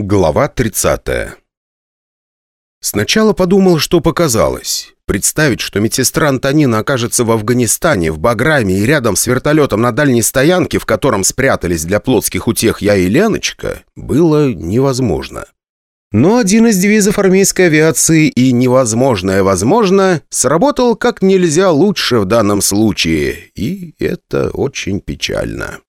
Глава 30 Сначала подумал, что показалось. Представить, что медсестра Антонина окажется в Афганистане, в Баграме и рядом с вертолетом на дальней стоянке, в котором спрятались для плотских утех я и Леночка, было невозможно. Но один из девизов армейской авиации и «невозможное возможно» сработал как нельзя лучше в данном случае, и это очень печально.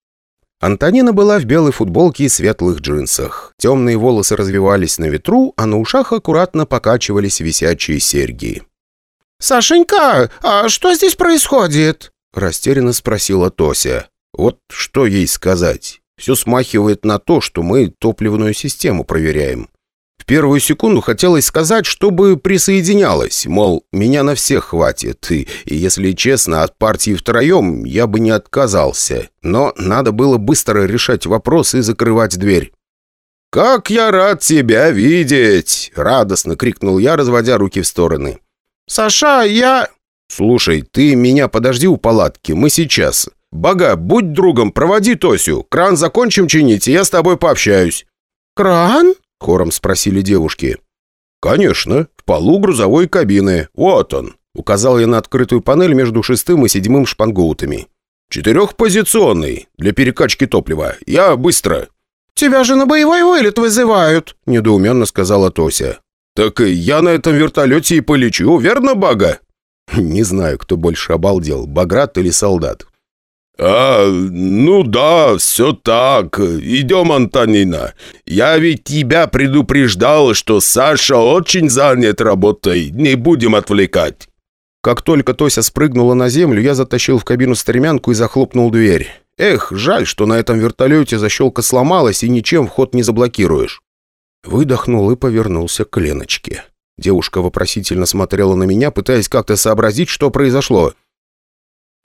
Антонина была в белой футболке и светлых джинсах. Темные волосы развивались на ветру, а на ушах аккуратно покачивались висячие серьги. «Сашенька, а что здесь происходит?» Растерянно спросила Тося. Вот что ей сказать. Все смахивает на то, что мы топливную систему проверяем первую секунду хотелось сказать, чтобы присоединялась, мол, меня на всех хватит, и, и если честно, от партии втроем я бы не отказался. Но надо было быстро решать вопрос и закрывать дверь. «Как я рад тебя видеть!» — радостно крикнул я, разводя руки в стороны. «Саша, я...» «Слушай, ты меня подожди у палатки, мы сейчас. Бага, будь другом, проводи Тосю. Кран закончим чинить, и я с тобой пообщаюсь». «Кран?» — хором спросили девушки. «Конечно, в полу грузовой кабины. Вот он», — указал я на открытую панель между шестым и седьмым шпангоутами. «Четырехпозиционный, для перекачки топлива. Я быстро». «Тебя же на боевой вылет вызывают», — недоуменно сказала Тося. «Так я на этом вертолете и полечу, верно, Бага?» Не знаю, кто больше обалдел, Баграт или солдат. «А, ну да, все так. Идем, Антонина. Я ведь тебя предупреждал, что Саша очень занят работой. Не будем отвлекать». Как только Тося спрыгнула на землю, я затащил в кабину стремянку и захлопнул дверь. Эх, жаль, что на этом вертолете защелка сломалась и ничем вход не заблокируешь. Выдохнул и повернулся к Леночке. Девушка вопросительно смотрела на меня, пытаясь как-то сообразить, что произошло.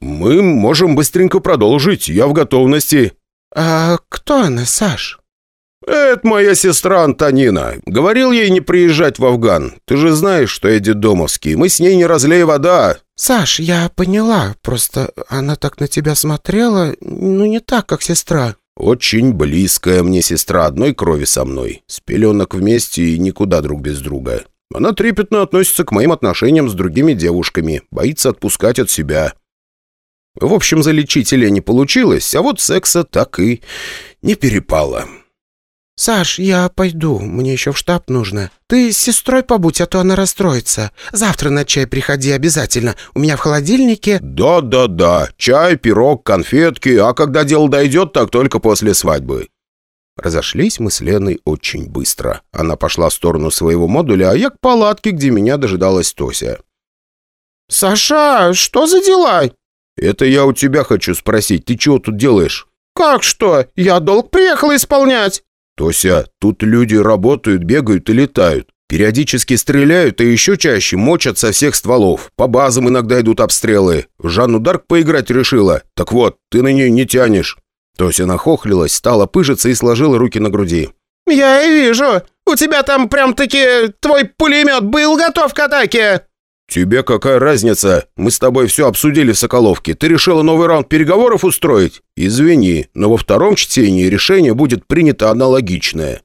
«Мы можем быстренько продолжить, я в готовности». «А кто она, Саш?» «Это моя сестра Антонина. Говорил ей не приезжать в Афган. Ты же знаешь, что я дедомовский. Мы с ней не разлей вода». «Саш, я поняла. Просто она так на тебя смотрела, ну не так, как сестра». «Очень близкая мне сестра одной крови со мной. С пеленок вместе и никуда друг без друга. Она трепетно относится к моим отношениям с другими девушками, боится отпускать от себя». В общем, залечить не получилось, а вот секса так и не перепало. «Саш, я пойду, мне еще в штаб нужно. Ты с сестрой побудь, а то она расстроится. Завтра на чай приходи обязательно. У меня в холодильнике...» «Да-да-да, чай, пирог, конфетки, а когда дело дойдет, так только после свадьбы». Разошлись мы с Леной очень быстро. Она пошла в сторону своего модуля, а я к палатке, где меня дожидалась Тося. «Саша, что за дела?» «Это я у тебя хочу спросить. Ты чего тут делаешь?» «Как что? Я долг приехал исполнять!» «Тося, тут люди работают, бегают и летают. Периодически стреляют, и еще чаще мочат со всех стволов. По базам иногда идут обстрелы. В Жанну Дарк поиграть решила. Так вот, ты на нее не тянешь». Тося нахохлилась, стала пыжиться и сложила руки на груди. «Я и вижу. У тебя там прям-таки твой пулемет был готов к атаке!» «Тебе какая разница? Мы с тобой все обсудили в Соколовке. Ты решила новый раунд переговоров устроить? Извини, но во втором чтении решение будет принято аналогичное».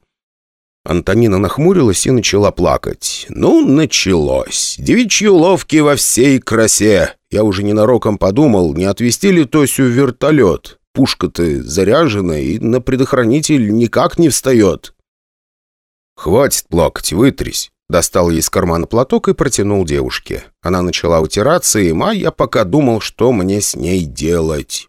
Антонина нахмурилась и начала плакать. «Ну, началось. Девичьи уловки во всей красе. Я уже ненароком подумал, не отвезти ли Тосю в вертолет. Пушка-то заряжена и на предохранитель никак не встает». «Хватит плакать, вытрись. Достал ей из кармана платок и протянул девушке. Она начала утираться, и а я пока думал, что мне с ней делать.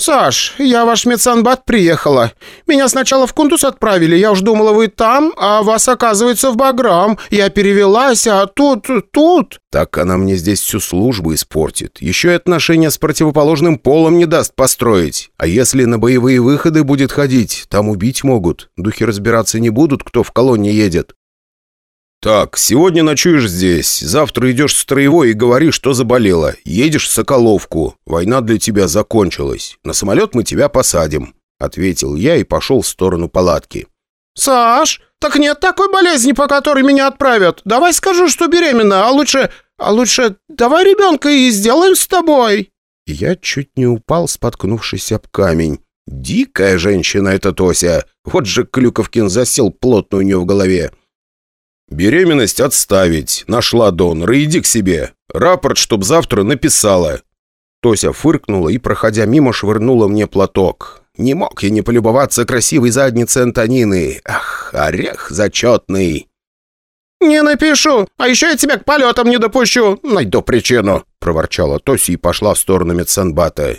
«Саш, я ваш медсанбат приехала. Меня сначала в Кундус отправили, я уж думала, вы там, а вас, оказывается, в Баграм. Я перевелась, а тут... тут...» «Так она мне здесь всю службу испортит. Еще и отношения с противоположным полом не даст построить. А если на боевые выходы будет ходить, там убить могут. Духи разбираться не будут, кто в колонне едет. «Так, сегодня ночуешь здесь, завтра идешь в строевой и говоришь, что заболела. Едешь в Соколовку. Война для тебя закончилась. На самолет мы тебя посадим», — ответил я и пошел в сторону палатки. «Саш, так нет такой болезни, по которой меня отправят. Давай скажу, что беременна, а лучше... а лучше давай ребенка и сделаем с тобой». Я чуть не упал, споткнувшись об камень. Дикая женщина эта Тося. Вот же Клюковкин засел плотно у нее в голове. «Беременность отставить. Нашла донора. Иди к себе. Рапорт, чтоб завтра написала». Тося фыркнула и, проходя мимо, швырнула мне платок. Не мог я не полюбоваться красивой задницей Антонины. Ах, орех зачетный. «Не напишу, а еще я тебя к полетам не допущу. Найду причину», — проворчала Тоси и пошла в сторону медсанбата.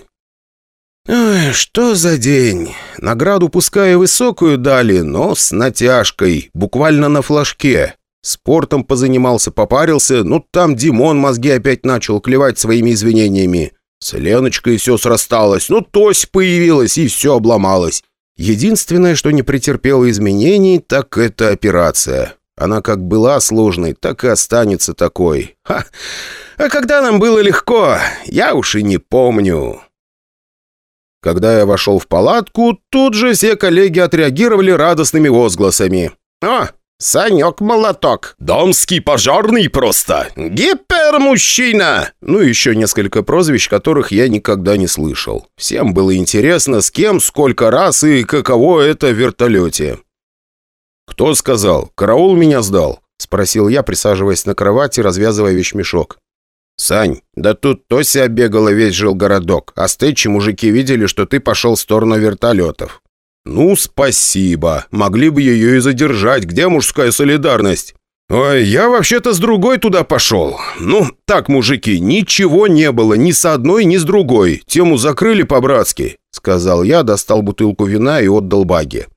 Ой, что за день? Награду пускай высокую дали, но с натяжкой, буквально на флажке. Спортом позанимался, попарился, ну там Димон мозги опять начал клевать своими извинениями. С Леночкой все срасталось, ну Тось появилась и все обломалось. Единственное, что не претерпело изменений, так это операция. Она как была сложной, так и останется такой. Ха! А когда нам было легко, я уж и не помню. Когда я вошел в палатку, тут же все коллеги отреагировали радостными возгласами. «О, Санек-молоток! Домский пожарный просто! Гипермужчина!» Ну и еще несколько прозвищ, которых я никогда не слышал. Всем было интересно, с кем, сколько раз и каково это в вертолете. «Кто сказал? Караул меня сдал?» — спросил я, присаживаясь на кровати, развязывая вещмешок. «Сань, да тут Тося обегала весь жил городок, а стычи мужики видели, что ты пошел в сторону вертолетов». «Ну, спасибо. Могли бы ее и задержать. Где мужская солидарность?» «Ой, я вообще-то с другой туда пошел. Ну, так, мужики, ничего не было ни с одной, ни с другой. Тему закрыли по-братски», — сказал я, достал бутылку вина и отдал Баге.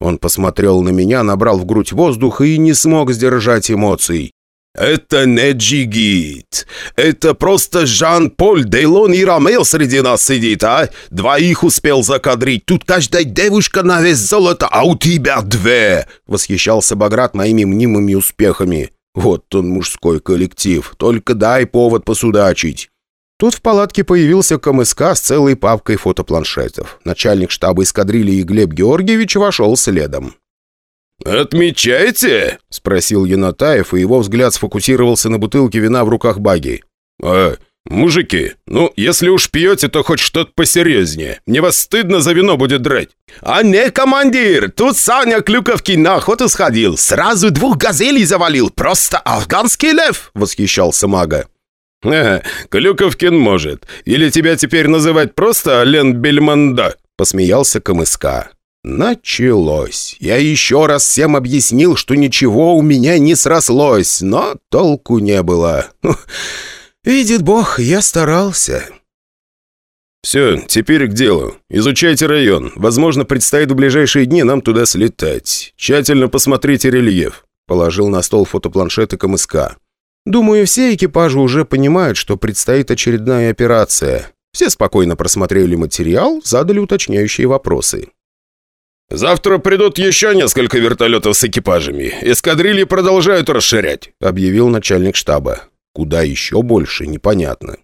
Он посмотрел на меня, набрал в грудь воздух и не смог сдержать эмоций. «Это не джигит. Это просто Жан-Поль Дейлон и Ромео среди нас сидит, а? Двоих успел закадрить. Тут каждая девушка на вес золота, а у тебя две!» Восхищался Баграт моими мнимыми успехами. «Вот он, мужской коллектив. Только дай повод посудачить». Тут в палатке появился КМСК с целой папкой фотопланшетов. Начальник штаба эскадрильи Глеб Георгиевич вошел следом. «Отмечаете?» — спросил Янатаев, и его взгляд сфокусировался на бутылке вина в руках Баги. «А, мужики, ну, если уж пьете, то хоть что-то посерьезнее. Мне вас стыдно за вино будет драть». «А не, командир, тут Саня Клюковки на охоту сходил. Сразу двух газелей завалил. Просто афганский лев!» — восхищался мага. «Ага, Клюковкин может. Или тебя теперь называть просто Лен Бельмонда?» — посмеялся КМСК. Началось. Я еще раз всем объяснил, что ничего у меня не срослось, но толку не было. Ну, видит Бог, я старался. «Все, теперь к делу. Изучайте район. Возможно, предстоит в ближайшие дни нам туда слетать. Тщательно посмотрите рельеф», — положил на стол фотопланшеты КМСК. Думаю, все экипажи уже понимают, что предстоит очередная операция. Все спокойно просмотрели материал, задали уточняющие вопросы. «Завтра придут еще несколько вертолетов с экипажами. Эскадрильи продолжают расширять», — объявил начальник штаба. «Куда еще больше, непонятно».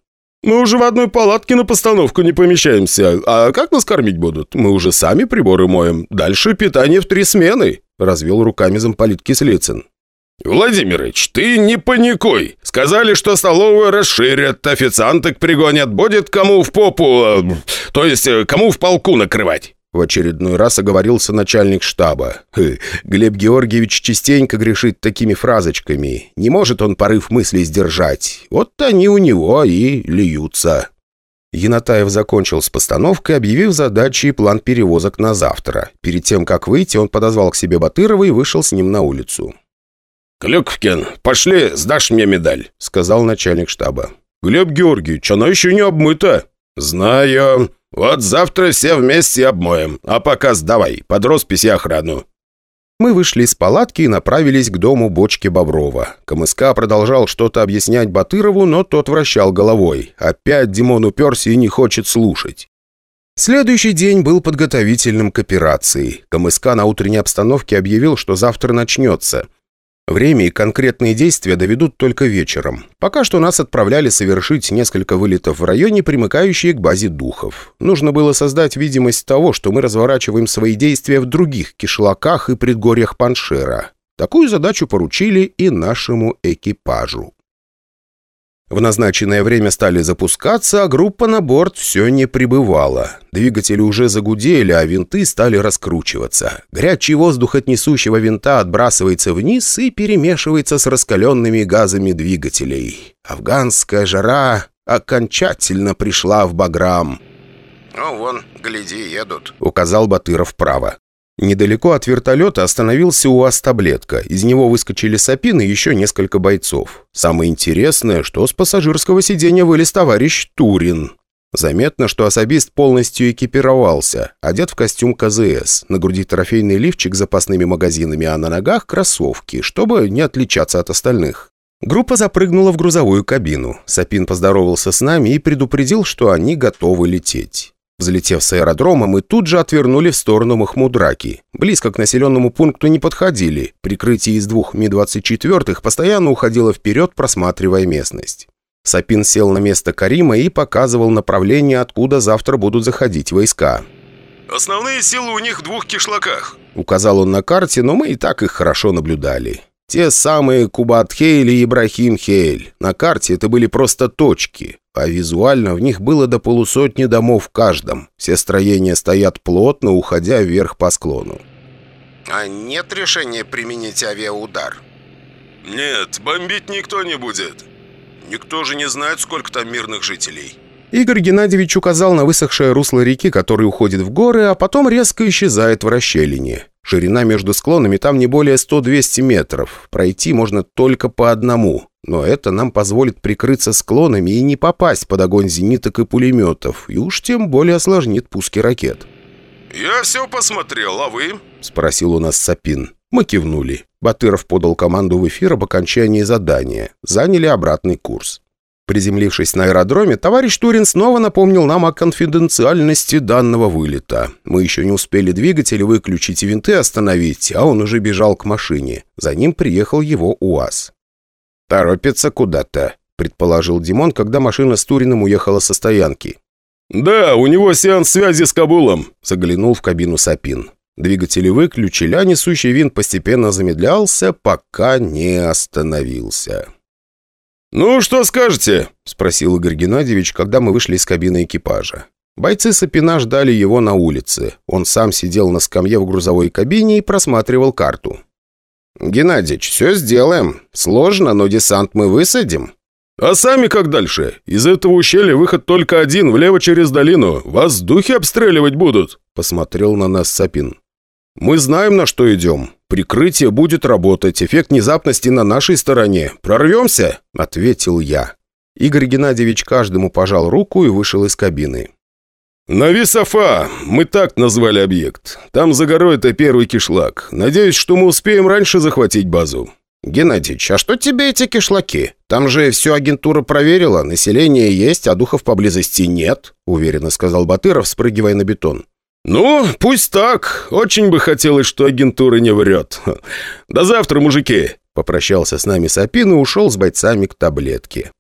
«Мы уже в одной палатке на постановку не помещаемся. А как нас кормить будут? Мы уже сами приборы моем. Дальше питание в три смены», — развел руками замполит Кислицын. «Владимирыч, ты не паникуй. Сказали, что столовую расширят, официанток пригонят, будет кому в попу, э, то есть э, кому в полку накрывать». В очередной раз оговорился начальник штаба. Глеб Георгиевич частенько грешит такими фразочками. Не может он порыв мыслей сдержать. Вот они у него и льются. Янатаев закончил с постановкой, объявив задачи и план перевозок на завтра. Перед тем, как выйти, он подозвал к себе Батырова и вышел с ним на улицу. «Клюквкин, пошли, сдашь мне медаль», — сказал начальник штаба. «Глеб Георгиевич, она еще не обмыта». «Знаю. Вот завтра все вместе обмоем. А пока сдавай, под роспись охрану». Мы вышли из палатки и направились к дому бочки Боброва. КМСК продолжал что-то объяснять Батырову, но тот вращал головой. Опять Димон уперся и не хочет слушать. Следующий день был подготовительным к операции. КМСК на утренней обстановке объявил, что завтра начнется. Время и конкретные действия доведут только вечером. Пока что нас отправляли совершить несколько вылетов в районе, примыкающие к базе духов. Нужно было создать видимость того, что мы разворачиваем свои действия в других кишлаках и предгорьях Паншера. Такую задачу поручили и нашему экипажу. В назначенное время стали запускаться, а группа на борт все не прибывала. Двигатели уже загудели, а винты стали раскручиваться. Горячий воздух от несущего винта отбрасывается вниз и перемешивается с раскаленными газами двигателей. Афганская жара окончательно пришла в Баграм. «Ну, вон, гляди, едут», — указал Батыров вправо. Недалеко от вертолета остановился УАЗ-таблетка. Из него выскочили Сапин и еще несколько бойцов. Самое интересное, что с пассажирского сиденья вылез товарищ Турин. Заметно, что особист полностью экипировался, одет в костюм КЗС, на груди трофейный лифчик с запасными магазинами, а на ногах кроссовки, чтобы не отличаться от остальных. Группа запрыгнула в грузовую кабину. Сапин поздоровался с нами и предупредил, что они готовы лететь. Взлетев с аэродрома, мы тут же отвернули в сторону Махмудраки. Близко к населенному пункту не подходили. Прикрытие из двух Ми-24 постоянно уходило вперед, просматривая местность. Сапин сел на место Карима и показывал направление, откуда завтра будут заходить войска. «Основные силы у них в двух кишлаках», — указал он на карте, но мы и так их хорошо наблюдали. Те самые Кубат-Хейль и Ибрахим-Хейль. На карте это были просто точки, а визуально в них было до полусотни домов в каждом. Все строения стоят плотно, уходя вверх по склону. «А нет решения применить авиаудар?» «Нет, бомбить никто не будет. Никто же не знает, сколько там мирных жителей». Игорь Геннадьевич указал на высохшее русло реки, который уходит в горы, а потом резко исчезает в расщелине. Ширина между склонами там не более 100-200 метров. Пройти можно только по одному. Но это нам позволит прикрыться склонами и не попасть под огонь зениток и пулеметов, и уж тем более осложнит пуски ракет. «Я все посмотрел, а вы?» – спросил у нас Сапин. Мы кивнули. Батыров подал команду в эфир об окончании задания. Заняли обратный курс. Приземлившись на аэродроме, товарищ Турин снова напомнил нам о конфиденциальности данного вылета. Мы еще не успели двигатель выключить и винты остановить, а он уже бежал к машине. За ним приехал его УАЗ. «Торопится куда-то», — предположил Димон, когда машина с Туриным уехала со стоянки. «Да, у него сеанс связи с Кабулом», — заглянул в кабину Сапин. Двигатели выключили, а несущий винт постепенно замедлялся, пока не остановился. «Ну, что скажете?» – спросил Игорь Геннадьевич, когда мы вышли из кабины экипажа. Бойцы Сапина ждали его на улице. Он сам сидел на скамье в грузовой кабине и просматривал карту. «Геннадьевич, все сделаем. Сложно, но десант мы высадим». «А сами как дальше? Из этого ущелья выход только один, влево через долину. Вас духи обстреливать будут?» – посмотрел на нас Сапин. «Мы знаем, на что идем. Прикрытие будет работать, эффект внезапности на нашей стороне. Прорвемся?» – ответил я. Игорь Геннадьевич каждому пожал руку и вышел из кабины. «Нависафа! Мы так назвали объект. Там за горой это первый кишлак. Надеюсь, что мы успеем раньше захватить базу». «Геннадьевич, а что тебе эти кишлаки? Там же всю агентура проверила, население есть, а духов поблизости нет», — уверенно сказал Батыров, спрыгивая на бетон. «Ну, пусть так. Очень бы хотелось, что агентура не врет. До завтра, мужики!» Попрощался с нами Сапин и ушел с бойцами к таблетке.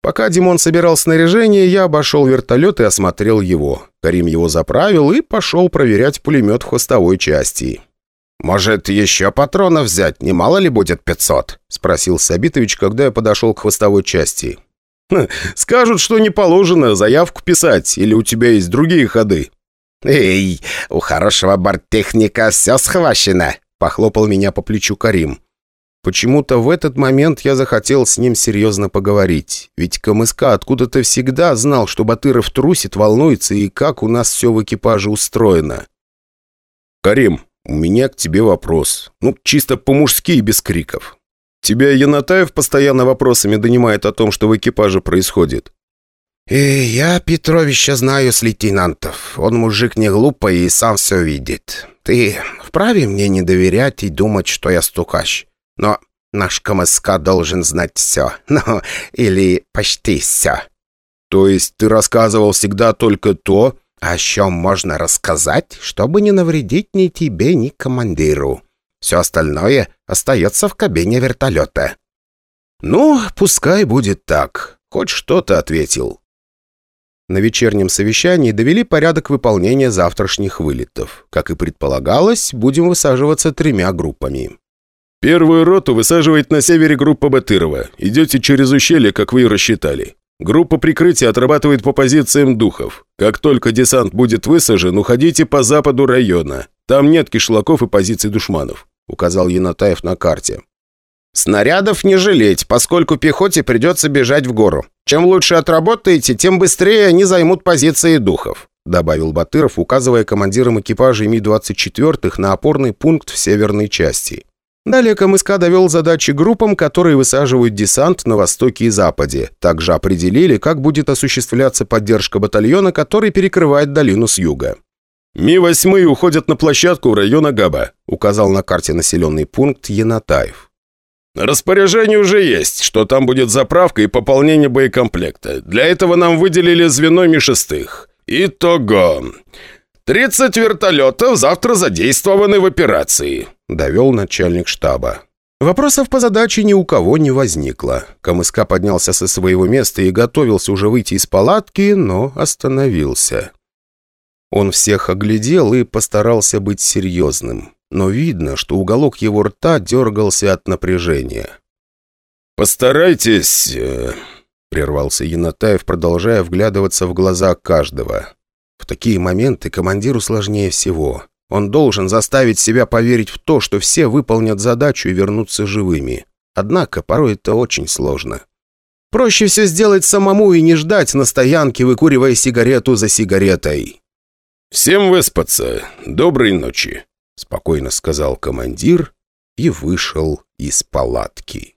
Пока Димон собирал снаряжение, я обошел вертолет и осмотрел его. Карим его заправил и пошел проверять пулемет в хвостовой части. «Может, еще патронов взять? Немало ли будет 500?» – спросил Сабитович, когда я подошел к хвостовой части. «Хм, «Скажут, что не положено заявку писать, или у тебя есть другие ходы?» «Эй, у хорошего борттехника все схвачено!» — похлопал меня по плечу Карим. Почему-то в этот момент я захотел с ним серьезно поговорить. Ведь КМСК откуда-то всегда знал, что Батыров трусит, волнуется и как у нас все в экипаже устроено. «Карим, у меня к тебе вопрос. Ну, чисто по-мужски и без криков. Тебя Янатаев постоянно вопросами донимает о том, что в экипаже происходит. И «Я Петровича знаю с лейтенантов. Он мужик не глупый и сам все видит. Ты вправе мне не доверять и думать, что я стукач. Но наш КМСК должен знать все. Ну, или почти все». «То есть ты рассказывал всегда только то, о чем можно рассказать, чтобы не навредить ни тебе, ни командиру. Все остальное остается в кабине вертолета». «Ну, пускай будет так. Хоть что-то ответил». На вечернем совещании довели порядок выполнения завтрашних вылетов. Как и предполагалось, будем высаживаться тремя группами. Первую роту высаживает на севере группа Батырова. Идете через ущелье, как вы и рассчитали. Группа прикрытия отрабатывает по позициям духов. Как только десант будет высажен, уходите по западу района. Там нет кишлаков и позиций душманов», — указал Янатаев на карте. «Снарядов не жалеть, поскольку пехоте придется бежать в гору. Чем лучше отработаете, тем быстрее они займут позиции духов», добавил Батыров, указывая командирам экипажей Ми-24 на опорный пункт в северной части. Далее КМСК довел задачи группам, которые высаживают десант на востоке и западе. Также определили, как будет осуществляться поддержка батальона, который перекрывает долину с юга. «Ми-8 уходят на площадку района Габа», указал на карте населенный пункт Янатаев. «Распоряжение уже есть, что там будет заправка и пополнение боекомплекта. Для этого нам выделили звено Ми-6. Итого. 30 вертолетов завтра задействованы в операции», — довел начальник штаба. Вопросов по задаче ни у кого не возникло. КМСК поднялся со своего места и готовился уже выйти из палатки, но остановился. Он всех оглядел и постарался быть серьезным, но видно, что уголок его рта дергался от напряжения. «Постарайтесь...» э, — прервался Янатаев, продолжая вглядываться в глаза каждого. В такие моменты командиру сложнее всего. Он должен заставить себя поверить в то, что все выполнят задачу и вернутся живыми. Однако порой это очень сложно. Проще все сделать самому и не ждать на стоянке, выкуривая сигарету за сигаретой. «Всем выспаться. Доброй ночи», — спокойно сказал командир и вышел из палатки.